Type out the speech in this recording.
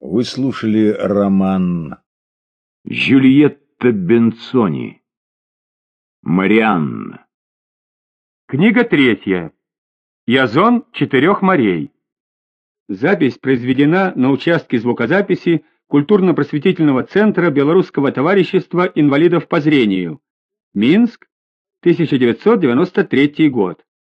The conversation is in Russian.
Вы слушали роман Жюльетта Бенцони. Марианна. Книга третья. Язон четырех морей. Запись произведена на участке звукозаписи культурно-просветительного центра Белорусского товарищества инвалидов по зрению. Минск, 1993 год.